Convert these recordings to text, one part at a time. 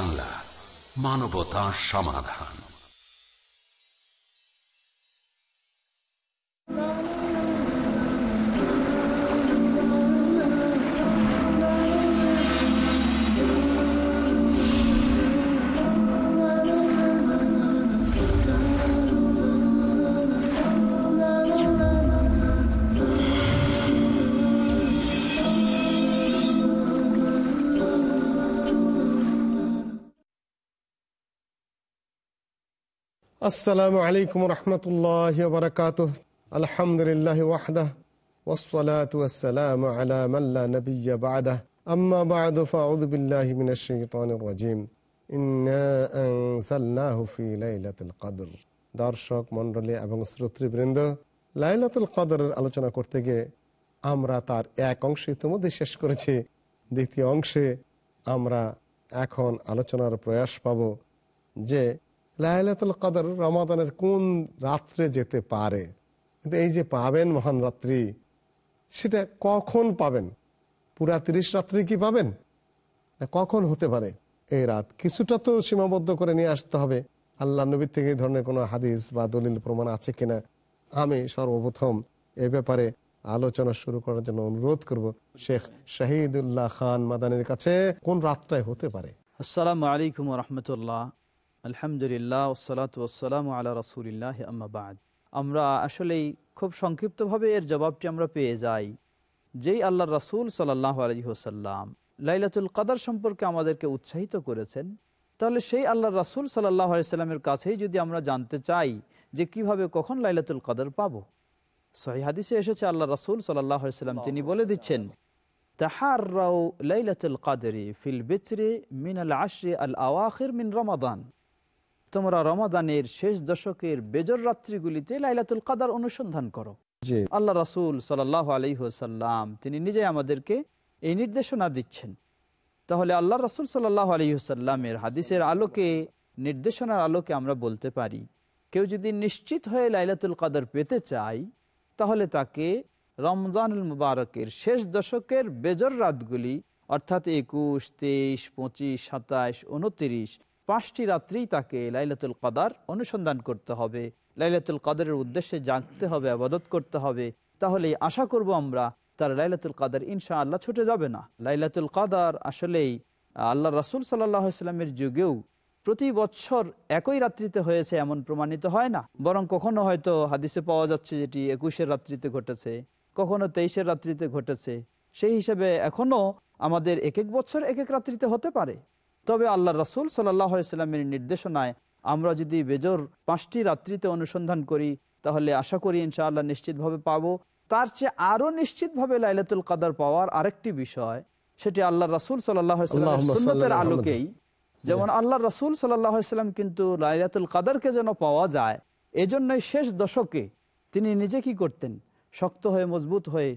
বাংলা মানবতা সমাধান। السلام عليكم ورحمة الله وبركاته الحمد لله وحده والصلاة والسلام على من لا نبي بعده أما بعد فأعوذ بالله من الشيطان الرجيم إنا أنزلناه في ليلة القدر দর্শক মণ্ডলী এবং শ্রোতৃবৃন্দ লাইলাতুল কদরের আলোচনা করতে গিয়ে আমরা তার এক অংশ ইতিমধ্যে শেষ করেছি দ্বিতীয় অংশে আমরা এখন আলোচনার প্রয়াস পাব যে লাইলাতুল কদর রমাদানের কোন রাত্রে যেতে পারে? কিন্তু এই যে পাবেন মহান রাত্রি, সেটা কখন পাবেন? পুরা তিরিশ রাত্রি কি পাবেন? কখন হতে পারে এই রাত? কিছুটা তো সীমাবদ্ধ করে নিয়ে আসতে হবে। আল্লাহ নবীর থেকে এই ধরনের কোনো হাদিস বা দলিল, প্রমাণ আছে কিনা? আমি সর্বপ্রথম এ ব্যাপারে আলোচনা শুরু করার জন্য অনুরোধ করব। শেখ শাহিদুল্লাহ খান মাদানের কাছে কোন রাতটায় হতে পারে? আসসালামু আলাইকুম রহমতুল্লাহ। আলহামদুলিল্লাহ ওসালাত ওসালাম আল্লাহ রসুলিল্লাহ আম্মাবাদ আমরা আসলেই খুব সংক্ষিপ্তভাবে এর জবাবটি আমরা পেয়ে যাই। যেই আল্লাহ রাসুল সাল্লাহ আলহি লাইলাতুল কাদার সম্পর্কে আমাদেরকে উৎসাহিত করেছেন, তাহলে সেই আল্লাহ রাসুল সাল্লাহ আলাইস্লামের কাছেই যদি আমরা জানতে চাই যে কীভাবে কখন লাইলাতুল কাদার পাবো। সহি হাদিসে এসেছে, আল্লাহ রাসুল সাল্লাহ সাল্লাম তিনি বলে দিচ্ছেন তাহার লাইলাতুল কাদরি ফিল বিচরে মিন আল আশরে আল আওয়াখির মিন রমাদান। তোমরা রমাদানের শেষ দশকের বেজর রাত্রিগুলিতে লাইলাতুল কাদার অনুসন্ধান করো। আল্লাহ রাসুল সাল্লাহ আলহিহসাল্লাম তিনি নিজে আমাদেরকে এই নির্দেশনা দিচ্ছেন। তাহলে আল্লাহ রাসুল সাল্লাহ আলহিহসাল্লামের হাদিসের আলোকে নির্দেশনার আলোকে আমরা বলতে পারি কেউ যদি নিশ্চিত হয়ে লাইলাতুল কাদার পেতে চায় তাহলে তাকে রমজানুল মুবারকের শেষ দশকের বেজর রাতগুলি অর্থাৎ একুশ তেইশ পঁচিশ সাতাইশ উনত্রিশ পাঁচটি রাত্রি তাকে লাইলাতুল কাদার অনুসন্ধান করতে হবে। লাইলাতুল কাদারের উদ্দেশ্যে জানতে হবে, আবাদত করতে হবে। তাহলে আশা করব আমরা তার লাইলাতুল কাদার ইনশা আল্লাহ ছুটে যাবে না। লাইলাতুল কাদার আসলেই আল্লাহ রাসুল সাল্লামের যুগেও প্রতি বছর একই রাত্রিতে হয়েছে এমন প্রমাণিত হয় না। বরং কখনো হয়তো হাদিসে পাওয়া যাচ্ছে যেটি একুশের রাত্রিতে ঘটেছে, কখনো তেইশের রাত্রিতে ঘটেছে। সেই হিসেবে এখনও আমাদের এক এক বছর এক এক রাত্রিতে হতে পারে। তবে আল্লাহ রসুল সাল্লামের নির্দেশনায় আমরা যদি বেজর পাঁচটি রাত্রিতে অনুসন্ধান করি তাহলে আশা করি ইনশাআল্লাহ নিশ্চিতভাবে পাবো। তার চেয়ে আরও নিশ্চিতভাবে লাইলাতুল কাদার পাওয়ার আরেকটি বিষয় সেটি আল্লাহ রসুল সাল্লামের আলোকেই। যেমন আল্লাহ রসুল সাল্লাম কিন্তু লাইলাতুল কাদারকে যেন পাওয়া যায় এজন্যই শেষ দশকে তিনি নিজে কি করতেন? শক্ত হয়ে মজবুত হয়ে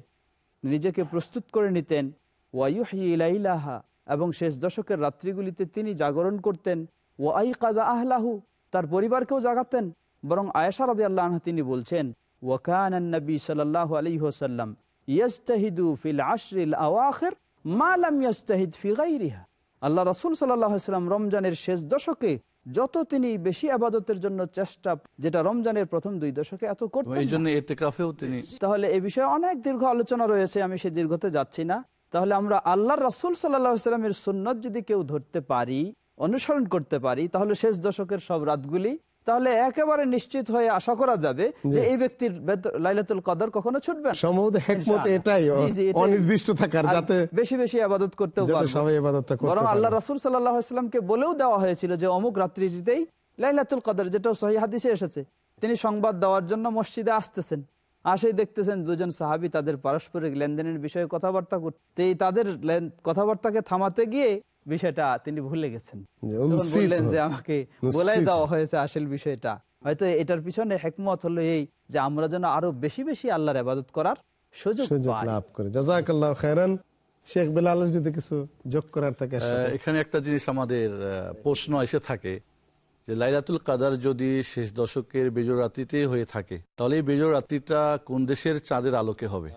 নিজেকে প্রস্তুত করে নিতেন। ওয়াইহি ইলাইলাহা এবং শেষ দশকের রাত্রিগুলিতে তিনি জাগরণ করতেন। ও আই কাদা আহলাহু তার পরিবারকেও জাগাতেন। বরং আয়েশা রাদি আল্লাহ তিনি বলছেন ওয়াকান নবী সাল্লাহ আলী হোসাল্লাম ইয়াস্তাহিদু ফিল আশরিল আওয়াখের মালাম ইয়াস্তাহিদ ফি গাইরিহা আল্লাহ রাসুল সাল্লাম রমজানের শেষ দশকে যত তিনি বেশি আবাদতের জন্য চেষ্টা যেটা রমজানের প্রথম দুই দশকে এত করতেন তাহলে এ বিষয়ে অনেক দীর্ঘ আলোচনা রয়েছে আমি সে দীর্ঘতে যাচ্ছি না। তাহলে আমরা আল্লাহ রাসুল সাল্লামের সুন্নত যদি কেউ ধরতে পারি অনুসরণ করতে পারি তাহলে শেষ দশকের সব রাতগুলি তাহলে একেবারে নিশ্চিত হয়ে আশা করা যাবে যে এই ব্যক্তির লাইলাতুল কদর কখনো ছুটবে অনির্দিষ্ট থাকার যাতে বেশি বেশি আবাদত করতে বরং আল্লাহ রাসুল সাল্লাহামকে বলেও দেওয়া হয়েছিল যে অমুক রাত্রিটিতেই লাইলাতুল কদর যেটা সহি হাদিসে এসেছে তিনি সংবাদ দেওয়ার জন্য মসজিদে আসতেছেন। আসেই দেখতেছেন দুজন সাহাবি তাদের পারস্পরিক লেনদেনের বিষয়ে কথাবার্তা করতে তাদের কথাবার্তাকে থামাতে গিয়ে বিষয়টা তিনি ভুলে গেছেন। বললেন যে আমাকে বলাই দেওয়া হয়েছে আসল বিষয়টা। হয়তো এটার পিছনে হেকমত হলো এই যে আমরা যেন আরও বেশি বেশি আল্লাহর আবাদত করার সুযোগ লাভ করে। জাজাকাল্লাহ খেরান শেখ বেলালের যদি কিছু যোগ করার থাকে এখানে একটা জিনিস আমাদের প্রশ্ন এসে থাকে। যে লাইলাতুল কাদার যদি শেষ দশকের বেজর রাত্রিতে হয়ে থাকে, তাহলে এই বেজর রাত্রিটা কোন দেশের চাঁদের আলোকে হবে?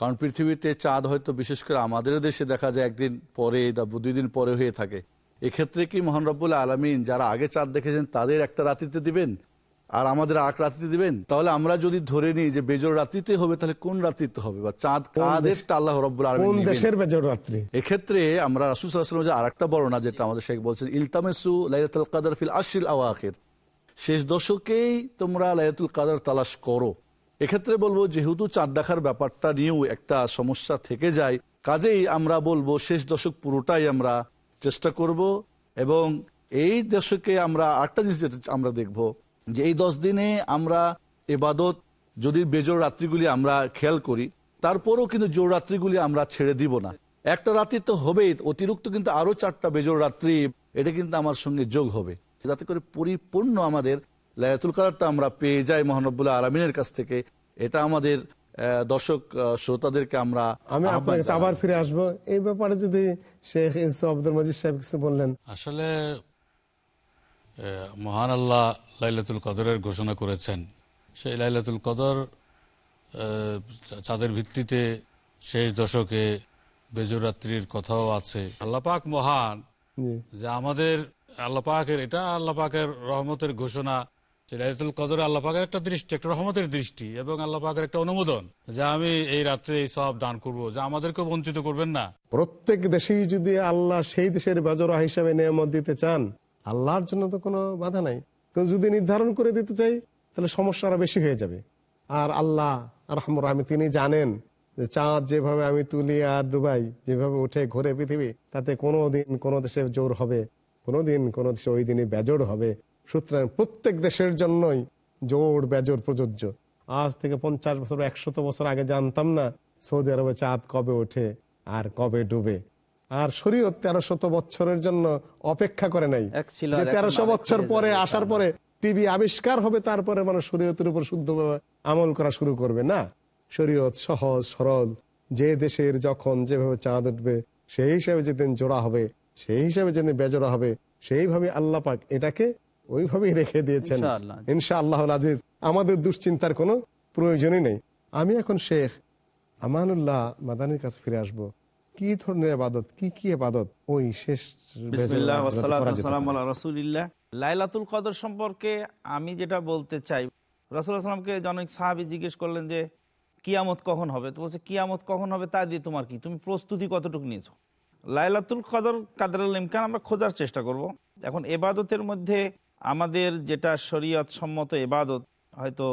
কারণ পৃথিবীতে চাঁদ হয়তো বিশেষ করে আমাদের দেশে দেখা যায় একদিন পরে দুই দিন পরে হয়ে থাকে। এক্ষেত্রে কি মোহান রব্বুল আলমিন যারা আগে চাঁদ দেখেছেন, তাদের একটা রাত্রিতে দিবেন? আর আমাদের আক রাত্রিতে দিবেন? তাহলে আমরা যদি ধরে নিই যে বেজর রাত্রিতে হবে তাহলে কোন রাত্রিতে হবে? বা চাঁদ কাদেরটা আল্লাহ রব্বুল কোন দেশের বেজর রাত্রি? এক্ষেত্রে আমরা রাসুল সাল্লাহ যে আরেকটা বর্ণনা যেটা আমাদের শেখ বলছেন ইলতামেসু লাইলাতুল কাদার ফিল আশিল আওয়াখির। শেষ দশকেই তোমরা লাইলাতুল কাদার তালাশ করো। এক্ষেত্রে বলব যেহেতু চাঁদ দেখার ব্যাপারটা নিয়েও একটা সমস্যা থেকে যায় কাজেই আমরা বলব শেষ দশক পুরোটাই আমরা চেষ্টা করব এবং এই দশকে আমরা আটটা জিনিস যেটা আমরা দেখব যে এই দশ দিনে আমরা এবাদত যদি বেজোর রাত্রিগুলি আমরা খেয়াল করি তারপরও কিন্তু জোর রাত্রিগুলি আমরা ছেড়ে দিব না। একটা রাত্রি তো হবেই অতিরিক্ত কিন্তু আরও চারটা বেজোর রাত্রি এটা কিন্তু আমার সঙ্গে যোগ হবে। যাতে করে পরিপূর্ণ আমাদের লায়াতুল কালারটা আমরা পেয়ে যাই মহানবুল্লাহ আলমিনের কাছ থেকে এটা আমাদের আহ, দর্শক শ্রোতাদেরকে আমরা আমি আপনার কাছে আবার ফিরে আসব। এই ব্যাপারে যদি শেখ ইউসুফ আব্দুল মজিদ সাহেব কিছু বললেন। আসলে মহান আল্লাহ লাইলাতুল কদরের ঘোষণা করেছেন। সেই লাইলাতুল কদর চাঁদের ভিত্তিতে শেষ দশকে বেজুর রাত্রির কথাও আছে। আল্লাপাক মহান যে আমাদের আল্লাপাকের এটা আল্লাপাকের রহমতের ঘোষণা যে লাইলাতুল কদরে আল্লাপাকের একটা দৃষ্টি একটা রহমতের দৃষ্টি এবং আল্লাপাকের একটা অনুমোদন যে আমি এই রাত্রে এই সব দান করব যে আমাদেরকে বঞ্চিত করবেন না। প্রত্যেক দেশেই যদি আল্লাহ সেই দেশের বাজরা হিসাবে নিয়ামত দিতে চান আল্লাহর জন্য তো কোনো বাধা নাই। তো যদি নির্ধারণ করে দিতে চাই, তাহলে সমস্যা আরও বেশি হয়ে যাবে। আর আল্লাহ রহমর আমি তিনি জানেন যে চাঁদ যেভাবে আমি তুলি আর ডুবাই, যেভাবে উঠে ঘুরে পৃথিবী, তাতে কোনো দিন কোনো দেশে জোর হবে, কোনো দিন কোনো দেশে ওই দিনই বেজোর হবে। সুতরাং প্রত্যেক দেশের জন্যই জোর বেজোর প্রযোজ্য। আজ থেকে পঞ্চাশ বছর একশত বছর আগে জানতাম না, সৌদি আরবে চাঁদ কবে ওঠে আর কবে ডুবে। আর শরীয়ত তেরো শত বছরের জন্য অপেক্ষা করে নাই। যে তেরোশো বছর পরে আসার পরে টিভি আবিষ্কার হবে তারপরে মানুষ শরীয়তের উপর শুদ্ধভাবে আমল করা শুরু করবে। না শরীয়ত সহজ সরল যে দেশের যখন যেভাবে চাঁদ উঠবে সেই হিসাবে যেদিন জোড়া হবে সেই হিসাবে যেদিন বেজোড়া হবে সেইভাবে আল্লাহ পাক এটাকে ওইভাবেই রেখে দিয়েছেন। ইনশা আল্লাহ আজিজ আমাদের দুশ্চিন্তার কোনো প্রয়োজনই নেই। আমি এখন শেখ আমানুল্লাহ মাদানির কাছে ফিরে আসব। কি ধরনের আবাদত? কি কি আবাদত? ওই শেষ রাসূলিল্লাহ। লাইলাতুল কদর সম্পর্কে আমি যেটা বলতে চাই সাল্লামকে জনক সাহাবী জিজ্ঞেস করলেন যে কিয়ামত কখন হবে? তো বলছে কিয়ামত কখন হবে তা দিয়ে তোমার কি? তুমি প্রস্তুতি কতটুকু নিয়েছো? লাইলাতুল কদর কাদরুল ইমকান আমরা খোঁজার চেষ্টা করব। এখন এবাদতের মধ্যে আমাদের যেটা শরীয়ত সম্মত এবাদত হয়তো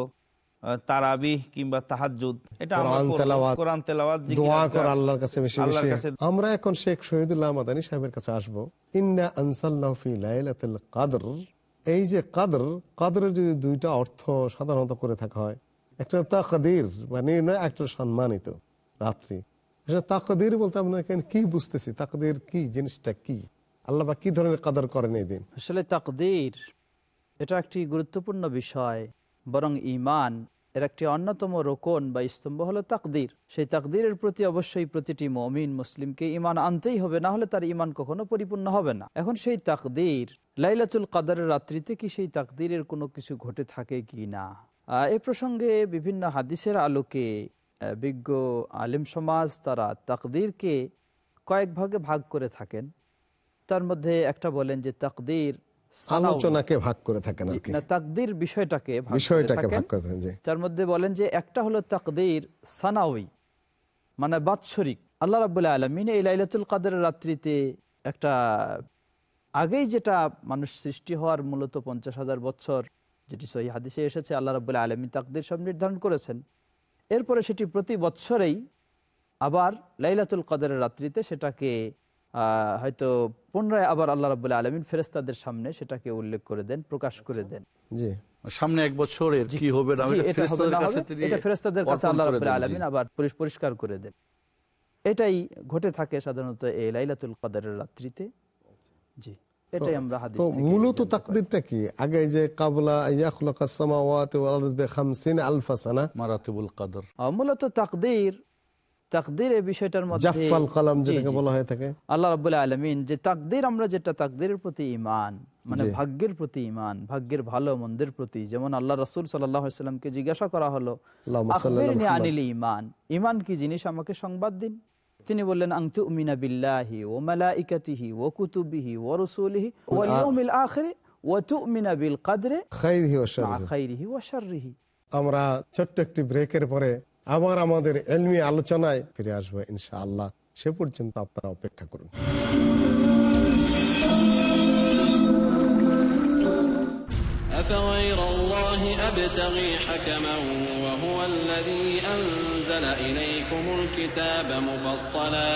তারাবিহ কিংবা তাহাজ্জুদ। এটা আমরা কোরআন তেলাওয়াত, কোরআন তেলাওয়াত জিকির দোয়া করা আল্লাহর কাছে বেশি বেশি। আমরা এখন শেখ শহীদুল্লাহ মাদানী সাহেবের কাছে আসব। ইন্না আনসাল্লাহু ফি লাইলাতুল কদর। এই যে কদর কদরের যদি দুইটা অর্থ সাধারণত করে থাকা হয় একটা তাকদির বা নির্ণয় একটা সম্মানিত রাত্রি। তাকদির বলতে আমরা কি বুঝতেছি? তাকদির কি? জিনিসটা কি? আল্লাহ বা কি ধরনের কদর করেন এই দিন? আসলে তাকদীর এটা একটি গুরুত্বপূর্ণ বিষয় বরং ইমান এর একটি অন্যতম রোকন বা স্তম্ভ হলো তাকদির। সেই তাকদিরের প্রতি অবশ্যই প্রতিটি মমিন মুসলিমকে ইমান আনতেই হবে, না হলে তার ইমান কখনো পরিপূর্ণ হবে না। এখন সেই তাকদির, লাইলাতুল কাদারের রাত্রিতে কি সেই তাকদিরের কোনো কিছু ঘটে থাকে কি না? এ প্রসঙ্গে বিভিন্ন হাদিসের আলোকে বিজ্ঞ আলিম সমাজ তারা তাকদিরকে কয়েক ভাগে ভাগ করে থাকেন। তার মধ্যে একটা বলেন যে তাকদীর। আলোচনাকে ভাগ করে থাকেন আর কি। না বিষয়টাকে বিষয়টাকে ভাগ করে থাকেন তার মধ্যে বলেন যে একটা হলো তাকদীর সানাউই মানে বাৎসরিক। আল্লাহ রাবুল্লাহ আলমিন এই লাইলাতুল কাদের রাত্রিতে একটা আগেই যেটা মানুষ সৃষ্টি হওয়ার মূলত পঞ্চাশ হাজার বছর যেটি সহি হাদিসে এসেছে আল্লাহ রাবুল্লাহ আলমী তাকদির সব নির্ধারণ করেছেন। এরপরে সেটি প্রতি বছরেই আবার লাইলাতুল কাদের রাত্রিতে সেটাকে হয়তো পুনরায় আবার আল্লাহ রাবুল্লাহ আলমিন ফেরেস্তাদের সামনে সেটাকে উল্লেখ করে দেন প্রকাশ করে দেন। জি। সামনে এক বছরের কি হবে কাছে আল্লাহ। আলামিন আবার পরিষ্কার করে দেন। এটাই ঘটে থাকে সাধারণত এই লাইলাতুল কদরের রাত্রিতে। জি এটাই আমরা হাদিস তো মূলত জানতে পারি। কি? আগে যে কাবলা ইয়াখলাকাস সামাওয়াতি ওয়াল আরদ বিখামসিন আলফা সানা। মারাতিবুল কাদর। মূলত তাকদীর তাকদীর এই বিষয়টার মধ্যে জাফফাল কালাম যেটাকে বলা হয়ে থাকে আল্লাহ আলমিন যে তাকদীর আমরা যেটা তাকদীরের প্রতি মানে ভাগ্যের প্রতি ভাগ্যের ভালো মন্দের প্রতি যেমন আল্লাহ রসুল সাল্লামকে জিজ্ঞাসা করা হলো আখবিরনি আনিল কি জিনিস? আমাকে সংবাদ দিন। তিনি বললেন আংতু উমিনা বিল্লাহি ও মালাইকাতিহি ও কুতুবিহি ও রসুলিহি ও ইয়াউমিল আখিরি ও তুমিনা বিল কাদরে ওয়া। খাইরিহি ওয়া শাররিহি। আমরা ছোট্ট একটি ব্রেকের পরে আবার আমাদের এলমি আলোচনায় ফিরে আসবো ইনশাআল্লাহ সে পর্যন্ত আপনারা অপেক্ষা করুন أفغير الله أبتغي حكما وهو الذي أنزل إليكم الكتاب مفصلا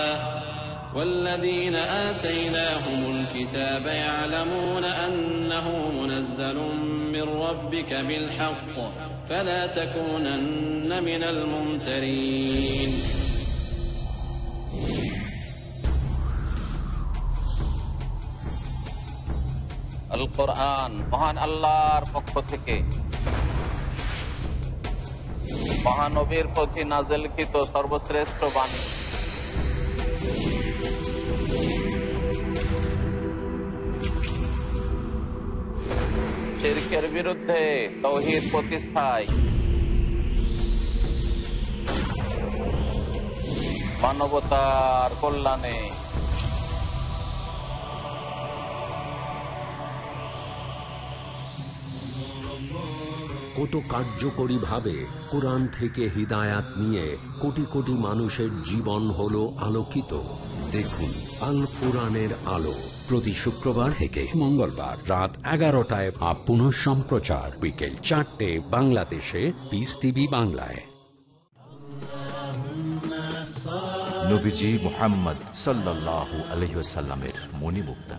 والذين آتيناهم الكتاب يعلمون أنه منزل من ربك بالحق فلا تكونن من الممترين আল কোরআন মহান আল্লাহর পক্ষ থেকে মহানবীর প্রতি নাজেলকৃত সর্বশ্রেষ্ঠ বাণী শিরকের বিরুদ্ধে তৌহিদ প্রতিষ্ঠায় মানবতার কল্যাণে কত কার্যকরীভাবে কোরআন থেকে হিদায়াত নিয়ে কোটি কোটি মানুষের জীবন হলো আলোকিত। দেখুন, আল কোরআনের আলো প্রতি শুক্রবার থেকে মঙ্গলবার রাত এগারোটায় আপ পুনঃ সম্প্রচার, বিকেল চারটে বাংলাদেশে পিস টিভি বাংলায়। নবীজি মোহাম্মদ সাল্লাল্লাহু আলহিসাল্লামের মণিমুক্তা।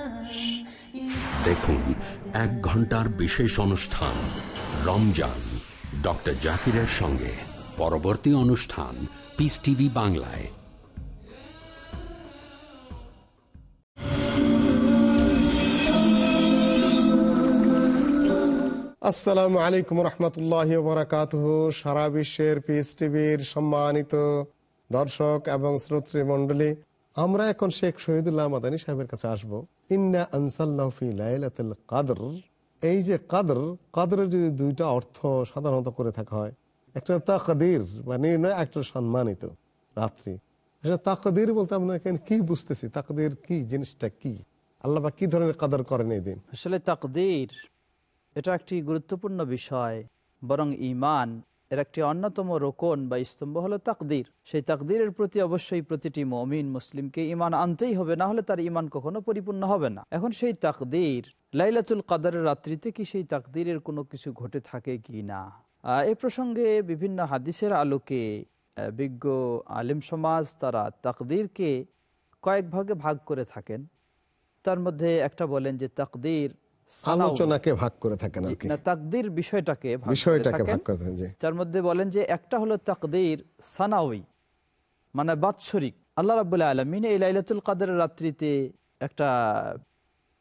দেখুন, এক ঘণ্টার বিশেষ অনুষ্ঠান, রমজান। ডক্টর জাকিরের সঙ্গে পরবর্তী অনুষ্ঠান পিস টিভি বাংলায়। আসসালামু আলাইকুম রহমতুল্লাহ বরাকাত সারা বিশ্বের পিস টিভির সম্মানিত দর্শক এবং শ্রোত্রী মন্ডলী আমরা এখন শেখ শহীদুল্লাহ মাদানী সাহেবের কাছে আসব। ইন্না আনসাল্লাহি লাইলাতুল কাদর। এই যে কাদর, কাদরের যদি দুইটা অর্থ সাধারণত করে থাকা হয়, একটা তাকদির বা নির্ণয় একটা সম্মানিত রাত্রি। আসলে তাকদির বলতে আমরা কি বুঝতেছি? তাকদির কি, জিনিসটা কি? আল্লাহ কি ধরনের কাদর করেন এই দিন? আসলে তাকদির, এটা একটি গুরুত্বপূর্ণ বিষয়, বরং ইমান এর একটি অন্যতম রোকন বা স্তম্ভ হলো তাকদির। সেই তাকদিরের প্রতি অবশ্যই প্রতিটি মমিন মুসলিমকে ইমান আনতেই হবে, না হলে তার ইমান কখনো পরিপূর্ণ হবে না। এখন সেই তাকদির, লাইলাতুল কাদারের রাত্রিতে কি সেই তাকদিরের কোনো কিছু ঘটে থাকে কি না? এ প্রসঙ্গে বিভিন্ন হাদিসের আলোকে বিজ্ঞ আলিম সমাজ তারা তাকদিরকে কয়েক ভাগে ভাগ করে থাকেন। তার মধ্যে একটা বলেন যে তাকদির। আলোচনাকে ভাগ করে থাকেন আর কি। তাকদির বিষয়টাকে বিষয়টাকে ভাগ করে থাকেন তার মধ্যে বলেন যে একটা হলো তাকদির সানাউই মানে বাৎসরিক। আল্লাহ রাবুল্লাহ আলমিন এই লাইলাতুল কাদের রাত্রিতে একটা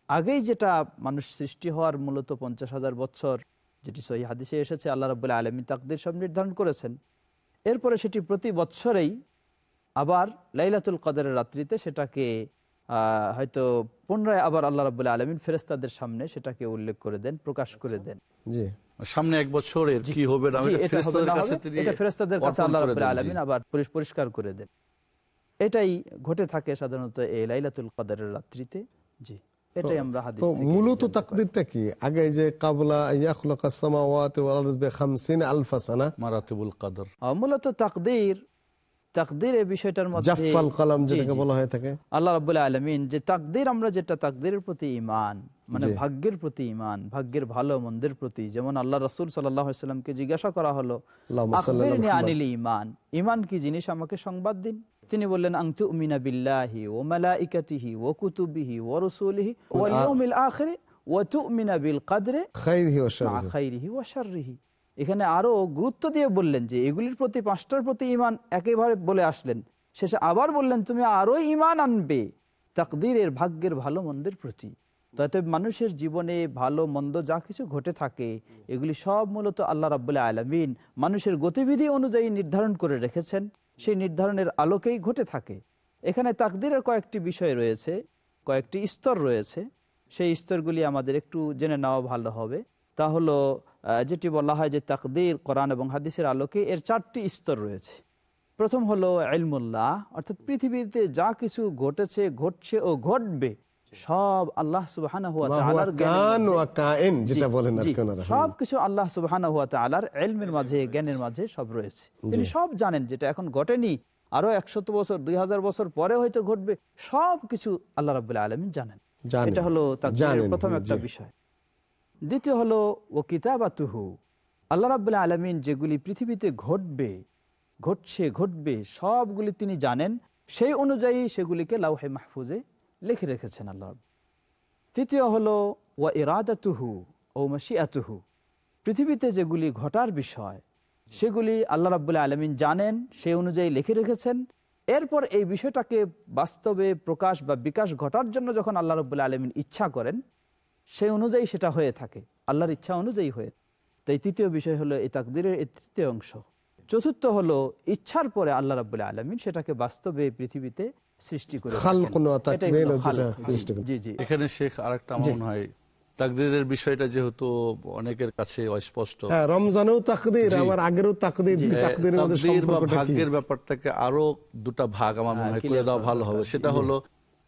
আগেই যেটা মানুষ সৃষ্টি হওয়ার মূলত পঞ্চাশ হাজার বছর যেটি সহি হাদিসে এসেছে আল্লাহ রাবুল্লাহ আলমী তাকদির সব নির্ধারণ করেছেন। এরপরে সেটি প্রতি বছরেই আবার লাইলাতুল কাদের রাত্রিতে সেটাকে হয়তো পুনরায় আবার আল্লাহ রাবুল্লাহ আলমিন ফেরেস্তাদের সামনে সেটাকে উল্লেখ করে দেন প্রকাশ করে দেন। জি। সামনে এক বছরের কি হবে কাছে আল্লাহ। আলামিন আবার পরিষ্কার করে দেন। এটাই ঘটে থাকে সাধারণত এই লাইলাতুল কদরের রাত্রিতে। জি এটাই আমরা হাদিস মূলত জানতে পারি। কি? আগে যে কাবলা ইয়াখলুকাস সামাওয়াতি ওয়াল আরদ বিখামসিন আলফা সানা। মারাতিবুল কাদর। মূলত তাকদির তাকদির এই বিষয়টার মধ্যে কালাম যেটাকে বলা হয়ে থাকে আল্লাহ রাবুল্লাহ আলমিন যে তাকদির আমরা যেটা তাকদিরের প্রতি ইমান মানে ভাগ্যের প্রতি ইমান ভাগ্যের ভালো মন্দের প্রতি যেমন আল্লাহ রসুল জিজ্ঞাসা করা হলো। আনিল ইমান ইমান কি জিনিস আমাকে সংবাদ দিন? তিনি বললেন আংতু উমিনা বিল্লাহি ও মালাইকাতিহি ও কুতুবিহি ও রসুলিহি ও আখিরি ও তুমিনা বিল কাদরে খাইরিহি ওয়া মা এখানে আরও গুরুত্ব দিয়ে বললেন যে, এগুলির প্রতি, পাঁচটার প্রতি ইমান একেবারে বলে আসলেন। শেষে আবার বললেন, তুমি আরও ইমান আনবে। তাকদীরের ভাগ্যের ভালো মন্দের প্রতি। তাতে মানুষের জীবনে ভালো, মন্দ যা কিছু ঘটে থাকে, এগুলি সব মূলত আল্লাহ রাবুল্লাহ আলমিন মানুষের গতিবিধি অনুযায়ী নির্ধারণ করে রেখেছেন। সেই নির্ধারণের আলোকেই ঘটে থাকে। এখানে তাকদীরের কয়েকটি বিষয় রয়েছে, কয়েকটি স্তর রয়েছে। সেই স্তরগুলি আমাদের একটু জেনে নেওয়া ভালো হবে। তা হলো যেটি বলা হয় যে তাকদির কোরআন এবং হাদিসের আলোকে এর চারটি স্তর রয়েছে। প্রথম হলো এলমুল্লাহ অর্থাৎ পৃথিবীতে যা কিছু ঘটেছে ঘটছে ও ঘটবে সব আল্লাহ। সবকিছু আল্লাহ তাআলার ইলমের মাঝে জ্ঞানের মাঝে সব রয়েছে। তিনি সব জানেন যেটা এখন ঘটেনি আরও একশত বছর দুই হাজার বছর পরে হয়তো ঘটবে সব কিছু আল্লাহ রাবুল্লাহ আলমিন জানেন। এটা হলো জানেন, প্রথম একটা বিষয়। দ্বিতীয় হলো, ও কিতাবাতুহু। আল্লাহ রাবুল্লাহ আলমিন যেগুলি পৃথিবীতে ঘটবে, ঘটছে, ঘটবে, সবগুলি তিনি জানেন, সেই অনুযায়ী সেগুলিকে লাউহে মাহফুজে লিখে রেখেছেন আল্লাহ তৃতীয় হলো, ওয়া ইরাদাতুহু ও মাসিয়াতুহু পৃথিবীতে যেগুলি ঘটার বিষয়, সেগুলি আল্লাহ রাবুল্লাহ আলমিন জানেন, সেই অনুযায়ী লিখে রেখেছেন। এরপর এই বিষয়টাকে বাস্তবে প্রকাশ বা বিকাশ ঘটার জন্য যখন আল্লাহ রবুল্লাহ আলমিন ইচ্ছা করেন সেই অনুযায়ী সেটা হয়ে থাকে। আল্লাহর ইচ্ছা অনুযায়ী হয়ে তাই তৃতীয় বিষয় হলো এই তাকদিরের এই তৃতীয় অংশ। চতুর্থ হলো ইচ্ছার পরে আল্লাহ রাবুল্লাহ আলমিন সেটাকে বাস্তবে পৃথিবীতে সৃষ্টি করে। জি জি এখানে শেখ আরেকটা মনে হয় তাকদিরের বিষয়টা যেহেতু অনেকের কাছে অস্পষ্ট। হ্যাঁ রমজানেও তাকদির। আমার আগেরও তাকদির তাকদিরের মধ্যে তাকদীর বা সম্পর্কটা কি? ভাগ্যের ব্যাপারটাকে আরও দুটা ভাগ আমার মনে হয় করে দেওয়া ভালো হবে। সেটা হলো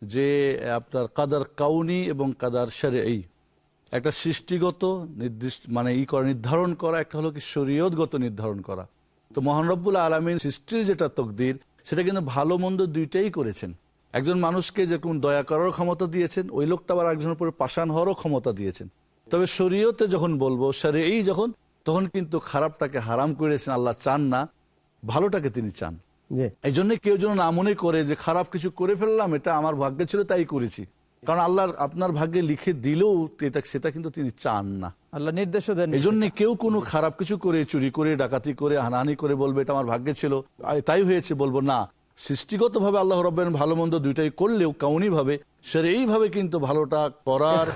যে আপনার কাদার কাউনি এবং কাদার এই একটা সৃষ্টিগত নির্দিষ্ট মানে ই করা নির্ধারণ করা একটা হলো কি শরীয়তগত নির্ধারণ করা। তো মহানরব্বুল আলমীর সৃষ্টির যেটা তকদির সেটা কিন্তু ভালো মন্দ দুইটাই করেছেন। একজন মানুষকে যেরকম দয়া করারও ক্ষমতা দিয়েছেন ওই লোকটা আবার একজনের উপরে পাষাণ হওয়ারও ক্ষমতা দিয়েছেন। তবে শরীয়তে যখন বলব সারে এই যখন তখন কিন্তু খারাপটাকে হারাম করেছেন আল্লাহ চান না ভালোটাকে তিনি চান। এই জন্য কেউ যেন না মনে করে যে খারাপ কিছু করে ফেললাম এটা আমার ভাগ্যে ছিল তাই করেছি। কারণ আল্লাহ আপনার ভাগ্যে লিখে দিলেও এটা সেটা কিন্তু তিনি চান না। আল্লাহ নির্দেশও দেন এই জন্য কেউ কোনো খারাপ কিছু করে চুরি করে ডাকাতি করে হানাহানি করে বলবে এটা আমার ভাগ্যে ছিল। তাই হয়েছে বলব না। সৃষ্টিগত ভাবে আল্লাহ রব্বেন ভালো মন্দ দুইটাই করলেও কাউনি ভাবে সের এইভাবে কিন্তু ভালোটা করার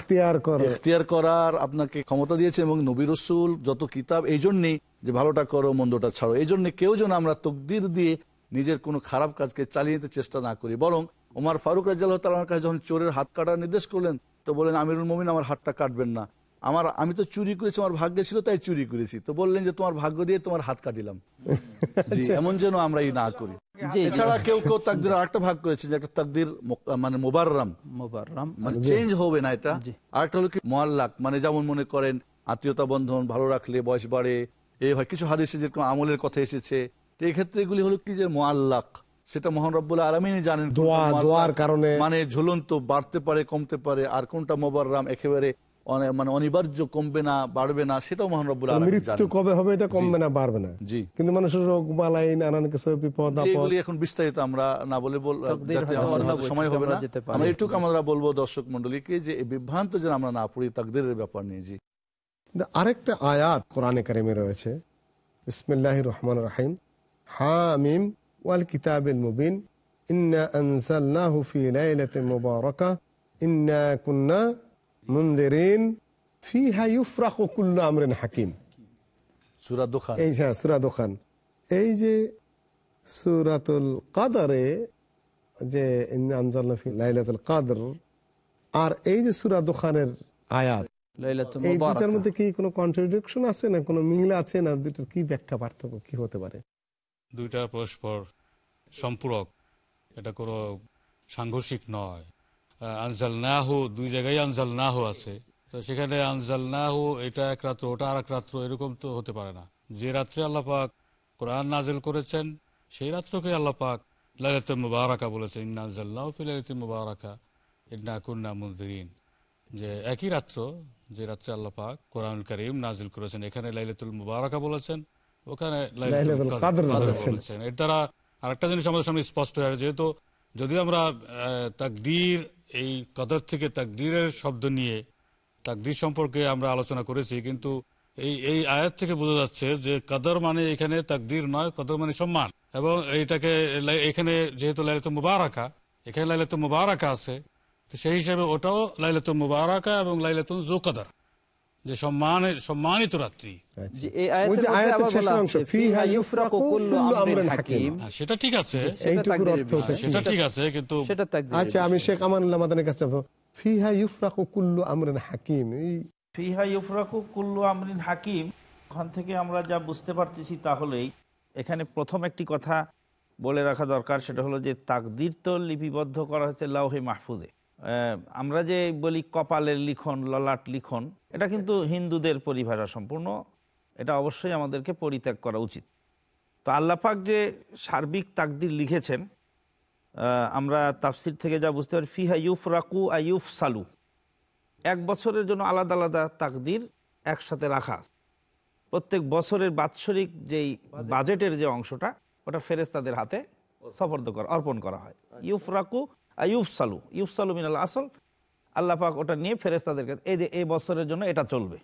এখতিয়ার করার আপনাকে ক্ষমতা দিয়েছে এবং নবী রসুল যত কিতাব এই জন্যেই যে ভালোটা করো মন্দটা ছাড়ো। এই জন্য কেউ যেন আমরা তকদির দিয়ে নিজের কোনো খারাপ কাজকে চালিয়ে চেষ্টা না করি। বরং ওমার ফারুক রাজিয়াল তালার কাছে যখন চোরের হাত কাটার নির্দেশ করলেন তো বললেন আমিরুল মমিন আমার হাতটা কাটবেন না। আমার আমি তো চুরি করেছি আমার ভাগ্যে ছিল তাই চুরি করেছি। তো বললেন যে তোমার ভাগ্য দিয়ে তোমার হাত কাটিলাম। জি এমন যেন আমরা এই না করি। এছাড়া কেউ কেউ তাকদির আরেকটা ভাগ করেছে যে একটা তাকদির মানে মোবাররাম। মোবাররাম। মানে চেঞ্জ হবে না এটা। আরেকটা হলো কি মোয়াল্লাক মানে যেমন মনে করেন আত্মীয়তা বন্ধন ভালো রাখলে বয়স বাড়ে এই হয় কিছু হাদিসে যেরকম আমলের কথা এসেছে তো এই ক্ষেত্রে এগুলি হলো কি যে মোয়াল্লাক সেটা মোহন রব্বুল আলমিনই জানেন দোয়া দোয়ার কারণে মানে ঝুলন্ত বাড়তে পারে কমতে পারে আর কোনটা মোবাররাম একেবারে মানে অনিবার্য কমবে না বাড়বে না সেটাও মোহন রব্বুল আলমিন মৃত্যু কবে হবে এটা কমবে না বাড়বে না। জি। কিন্তু মানুষের রোগ বালাই নানান কিছু বিপদ আপদ এগুলি এখন বিস্তারিত আমরা না বলে তকদির সময় হবে না। আমরা যেতে পারি। আমরা এটুকু আমরা বলব দর্শক মন্ডলীকে যে এই বিভ্রান্ত যেন আমরা না পড়ি তাকদিরের ব্যাপার নিয়ে জি। আরেকটা আয়াত কোরআনে কারিমে রয়েছে। বিসমিল্লাহ রহমান রাহিম। হামিম ওয়াল কিতাবিল মুবিন। ইন্না আনজালনাহু ফি লাইলাতিন মুবারাকা। ইন্না কুন্না মুনদিরিন। ফিহা ইউফরাকু কুল্লু আমরিন হাকিম। সুরা দোকান এই হ্যাঁ সুরা দোকান এই যে সুরাতুল কাদারে যে ইন্না আনজালনা ফি লাইলাতুল কাদর আর এই যে সুরা দোকানের আয়াত এই দুটার মধ্যে কি কোনো কন্ট্রাডিকশন আছে না কোনো মিল আছে না দুটার কি ব্যাখ্যা পার্থক্য? কি হতে পারে? দুইটা পরস্পর সম্পূরক। এটা কোনো সাংঘর্ষিক নয়। আনজাল নাহু দুই জায়গায় আনজাল নাহু আছে। তো সেখানে আনজাল নাহু এটা এক রাত্র ওটা আর এক রাত্র এরকম তো হতে পারে না। যে রাত্রে আল্লাপাক কোরআন নাজেল করেছেন সেই রাত্রকে আল্লাহ পাক মুবারাকা বলেছে ইন্না জাল্লাহ ফিলাইতে মুবারাকা ইন্না কুন্না মুদিন যে একই রাত্র যে রাত্রে আল্লাহ পাক কোরআন করিম নাজিল করেছেন এখানে লাইলাতুল মুবারাকা বলেছেন ওখানে লাইলাতুল কদর- বলেছেন। বলেছেন। এর দ্বারা আরেকটা জিনিস আমাদের সামনে স্পষ্ট হয়ে যেহেতু যদি আমরা তাকদীর, এই কদর থেকে তাকদীরের শব্দ নিয়ে তাকদীর সম্পর্কে আমরা আলোচনা করেছি, কিন্তু এই এই আয়াত থেকে বোঝা যাচ্ছে যে কদর মানে এখানে তাকদীর নয়, কদর মানে সম্মান। এবং এইটাকে এখানে যেহেতু লাইলাতুল মুবারাকা, এখানে লাইলাতুল মুবারাকা আছে, তো সেই হিসাবে ওটাও লাইলাতুল মুবারাকা এবং লাইলাতুল জুকদর যে সম্মানের সম্মানিত রাত্রি। আচ্ছা। সেটা ঠিক আছে। সেটা ঠিক আছে কিন্তু আচ্ছা আমি শেখ আমানুল্লাহ মাদানের কাছে ফিহা ইউফরাকু কুল্লু আমরিন হাকিম। ফিহা ইউফরাকু কুল্লু আমরিন হাকিম ওখান থেকে আমরা যা বুঝতে পারতেছি তাহলেই এখানে প্রথম একটি কথা বলে রাখা দরকার সেটা হলো যে তাকদির তো লিপিবদ্ধ করা হয়েছে লাউহে মাহফুজে। আমরা যে বলি কপালের লিখন ললাট লিখন এটা কিন্তু হিন্দুদের পরিভাষা সম্পূর্ণ। এটা অবশ্যই আমাদেরকে পরিত্যাগ করা উচিত। তো আল্লাপাক যে সার্বিক তাকদির লিখেছেন আমরা তাফসির থেকে যা বুঝতে পারি ফিহা ইউফরাকু আইউফ সালু এক বছরের জন্য আলাদা আলাদা তাকদির একসাথে রাখা প্রত্যেক বছরের বাৎসরিক যেই বাজেটের যে অংশটা ওটা ফেরেস্তাদের হাতে সফর্দ করা অর্পণ করা হয়। ইউফরাকু আইউফ সালু ইউফ সালু মিনাল আসল। আল্লাহ পাক ওটা নিয়ে ফেরেস্তাদেরকে এই যে এই বছরের জন্য এটা চলবে।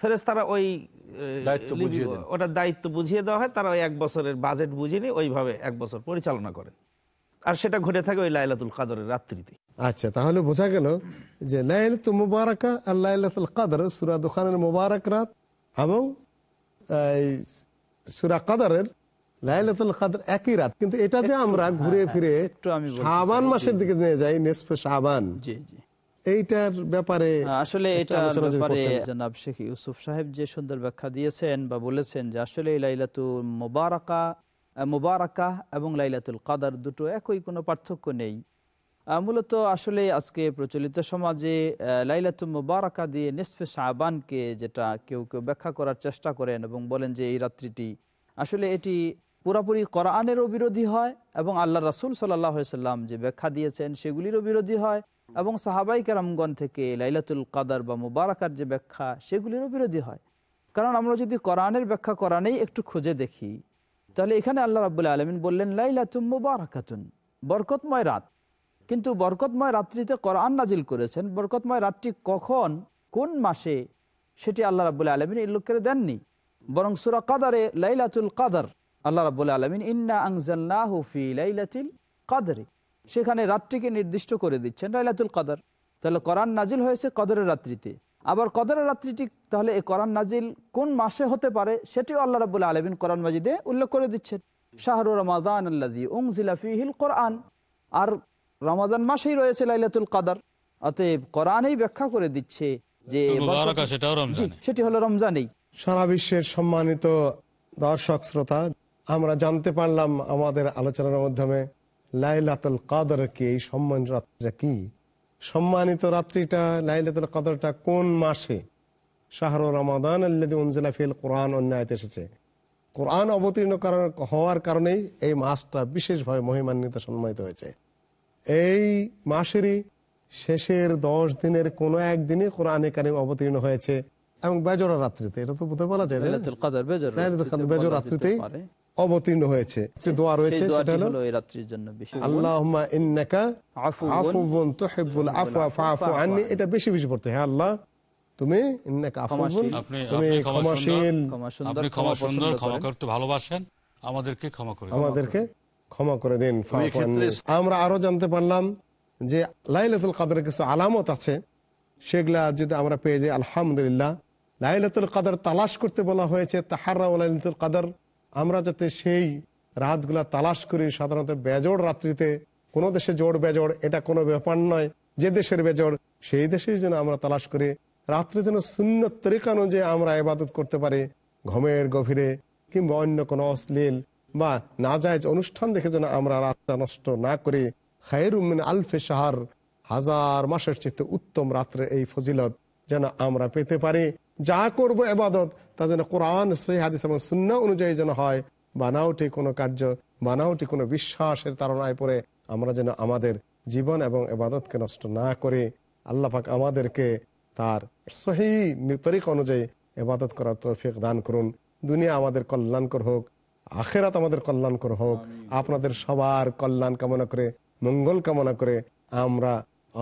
ফেরেস্তারা ওই এ, দায়িত্ব বুঝিয়ে দেন। ওটার দায়িত্ব বুঝিয়ে দেওয়া হয় তারা ওই এক বছরের বাজেট বুঝিয়ে নিয়ে ওইভাবে এক বছর পরিচালনা করেন আর সেটা ঘটে থাকে ওই লাইলাতুল কাদরের রাত্রিতে। আচ্ছা তাহলে বোঝা গেল যে লাইলাত মুবারাকা আর লাইলাতুল কদর সূরা দুখানের মুবারক রাত এবং এই সূরা কদরের লাইলাতুল কদর একই রাত। কিন্তু এটা যে আমরা ঘুরে ফিরে একটু আমি বলতে শাবান মাসের দিকে নিয়ে যাই নেসফে শাবান। জি জি। এইটার ব্যাপারে আসলে ব্যাপারে জনাব শেখ ইউসুফ সাহেব যে সুন্দর ব্যাখ্যা দিয়েছেন বা বলেছেন যে আসলে লাইলাতুল মোবারকা আহ, মোবারকা এবং লাইলাতুল কাদার দুটো একই কোনো পার্থক্য নেই। মূলত আসলে আজকে প্রচলিত সমাজে লাইলাতুল মোবারকা দিয়ে নিসফে শাহবানকে যেটা কেউ কেউ ব্যাখ্যা করার চেষ্টা করেন এবং বলেন যে এই রাত্রিটি আসলে এটি পুরাপুরি কোরআনেরও বিরোধী হয় এবং আল্লাহ রাসুল সাল্লাম যে ব্যাখ্যা দিয়েছেন সেগুলিরও বিরোধী হয় এবং সাহাবাই কেরামগণ থেকে লাইলাতুল কাদার বা মুবারাকার যে ব্যাখ্যা সেগুলিরও বিরোধী হয়। কারণ আমরা যদি কোরআনের ব্যাখ্যা কোরআনেই একটু খুঁজে দেখি, তাহলে এখানে আল্লাহ রাবুল্লাহ আলমিন বললেন, লাইলাতুম মুবারাকাতুন, বরকতময় রাত। কিন্তু বরকতময় রাত্রিতে কোরআন নাজিল করেছেন, বরকতময় রাতটি কখন, কোন মাসে, সেটি আল্লাহ রাবুল্লাহ আলমিন উল্লেখ করে দেননি। বরং সুরা কাদারে লাইলাতুল কাদার আল্লাহ রাবুল্লাহ আলমিন ইন্না আংজাল্লাহু ফি লাইলাতিল কাদরে। সেখানে রাত্রিকে নির্দিষ্ট করে দিচ্ছেন লাইলাতুল কাদার। তাহলে কোরআন নাজিল হয়েছে কদরের রাত্রিতে। আবার কদরের রাত্রিটি তাহলে এই কোরআন নাজিল কোন মাসে হতে পারে সেটিও আল্লাহ রাবুল্লাহ আলমিন কোরআন মাজিদে উল্লেখ করে দিচ্ছেন। শাহরু রমাদান আল্লাদি কোরআন। আর রমাদান মাসেই রয়েছে লাইলাতুল কাদার। অতএব কোরআনেই ব্যাখ্যা করে দিচ্ছে যে সেটি হলো রমজানেই। সারা বিশ্বের সম্মানিত দর্শক শ্রোতা আমরা জানতে পারলাম আমাদের আলোচনার মাধ্যমে লাইলাতুল কাদর কি এই সম্মান রাত্রিটা কি সম্মানিত রাত্রিটা লাইলাতুল কাদরটা কোন মাসে শাহরু রমাদান আল্লাদি উনজিলা ফিল কোরআন অন্যায়তে এসেছে কোরআন অবতীর্ণ করার- হওয়ার কারণেই এই মাসটা বিশেষভাবে মহিমান্বিত সম্মানিত হয়েছে এই মাসেরই শেষের দশ দিনের কোনো একদিনে কোরআনে কারিম অবতীর্ণ হয়েছে এবং বেজরা রাত্রিতে এটা তো বোধহয় বলা যায় না? বেজর রাত্রিতেই। অবতীর্ণ হয়েছে। দোয়া রয়েছে সেটা হলো ইন্নাকা তুহিব্বুল আফওয়া ফাফু আননি। এটা বেশি বেশি পড়তে হ্যাঁ। আল্লাহ তুমি ইন্নাকা আফুউন তুমি ক্ষমা ক্ষমাশীল। সুন্দর ক্ষমা সুন্দর, আপনি ক্ষমা ক্ষমা সুন্দর ক্ষমা করতে ভালোবাসেন। আমাদেরকে ক্ষমা করে দিন। আমাদেরকে ক্ষমা করে দিন। ফাফু এক্ষেত্রে আননি। আমরা আরও জানতে পারলাম যে লাইলাতুল কাদরের কিছু আলামত আছে। সেগুলা যদি আমরা পেয়ে যাই আলহামদুলিল্লাহ। লাইলাতুল কাদর তালাশ করতে বলা হয়েছে তাহারা লাইলাতুল কাদর। আমরা যাতে সেই রাতগুলা তালাশ করি, সাধারণত বেজড় রাত্রিতে। কোনো দেশে জোড় বেজড়, এটা কোনো ব্যাপার নয়। যে দেশের বেজড়, সেই দেশের যেন আমরা তালাশ করি। রাত্রে যেন শূন্য তরিকা অনুযায়ী আমরা এবাদত করতে পারি, ঘমের গভীরে কিংবা অন্য কোনো অশ্লীল বা নাজায়জ অনুষ্ঠান দেখে যেন আমরা রাতটা নষ্ট না করি। খায়রুমিন আলফে সাহার হাজার মাসের চেয়ে উত্তম রাত্রে এই ফজিলত যেন আমরা পেতে পারি। যা করব এবাদত তা যেন কোরআন সহি হাদিস এবং সুন্না অনুযায়ী যেন হয়। বানাওটি কোনো কার্য বানাওটি কোনো বিশ্বাসের তাড়নায় পড়ে আমরা যেন আমাদের জীবন এবং এবাদতকে নষ্ট না করে। আল্লাহ পাক আমাদেরকে তার সহি তরিক অনুযায়ী এবাদত করার তৌফিক দান করুন। দুনিয়া আমাদের কল্যাণকর হোক আখেরাত আমাদের কল্যাণকর হোক। আপনাদের সবার কল্যাণ কামনা করে মঙ্গল কামনা করে আমরা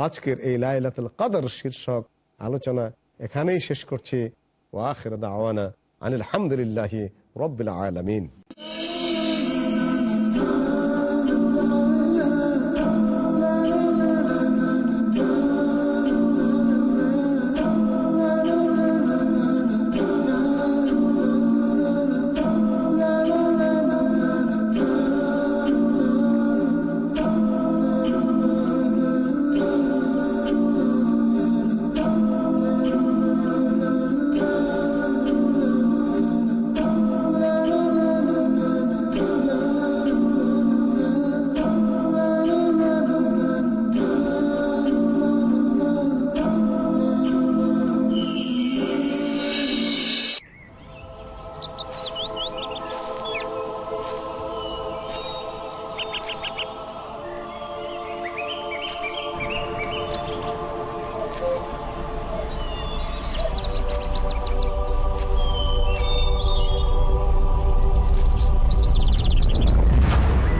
আজকের এই লাইলাতুল কাদর শীর্ষক আলোচনা এখানেই শেষ করছি। ও আখের দাওয়ানা আনিল হামদুলিল্লাহ রব্বিল আলমিন।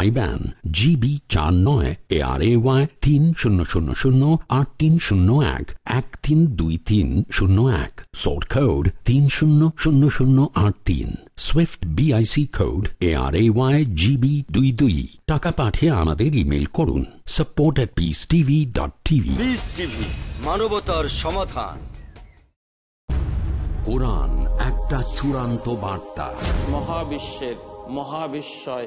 আইব্যান জিবি চার নয় এ আর এ ওয়াই তিন শূন্য শূন্য শূন্য আট তিন শূন্য এক এক তিন দুই তিন শূন্য এক কোড তিন শূন্য শূন্য শূন্য আট তিন SWIFT BIC code A R A Y GB দুই দুই। টাকা পাঠিয়ে আমাদের ইমেল করুন support at peace TV dot TV TV মানবতার সমাধান। কোরআন একটা চূড়ান্ত বার্তা। মহাবিশ্বের মহাবিস্ময়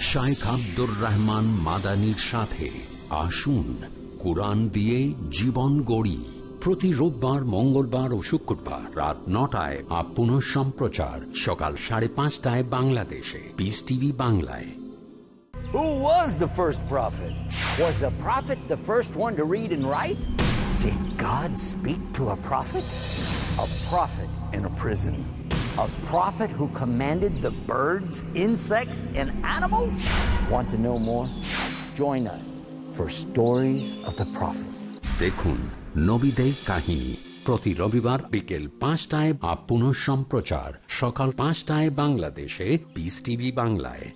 শাইখ আব্দুর রহমান মাদানির সাথে আসুন কোরআন দিয়ে জীবন গড়ি প্রতি রোববার মঙ্গলবার ও শুক্রবার রাত নটায় আপ পুনঃ সম্প্রচার সকাল সাড়ে পাঁচটায় বাংলাদেশে পিস টিভি বাংলায় Who was the first prophet? Was a prophet the first one to read and write? Did God speak to a prophet? A prophet in a prison. A prophet who commanded the birds, insects, and animals? Want to know more? Join us for Stories of the Prophet. দেখুন নবীদের কাহিনী প্রতি রবিবার বিকেল পাঁচটায় up পুনঃ সম্প্রচার সকাল পাঁচটায় বাংলাদেশে পিস টিভি বাংলায়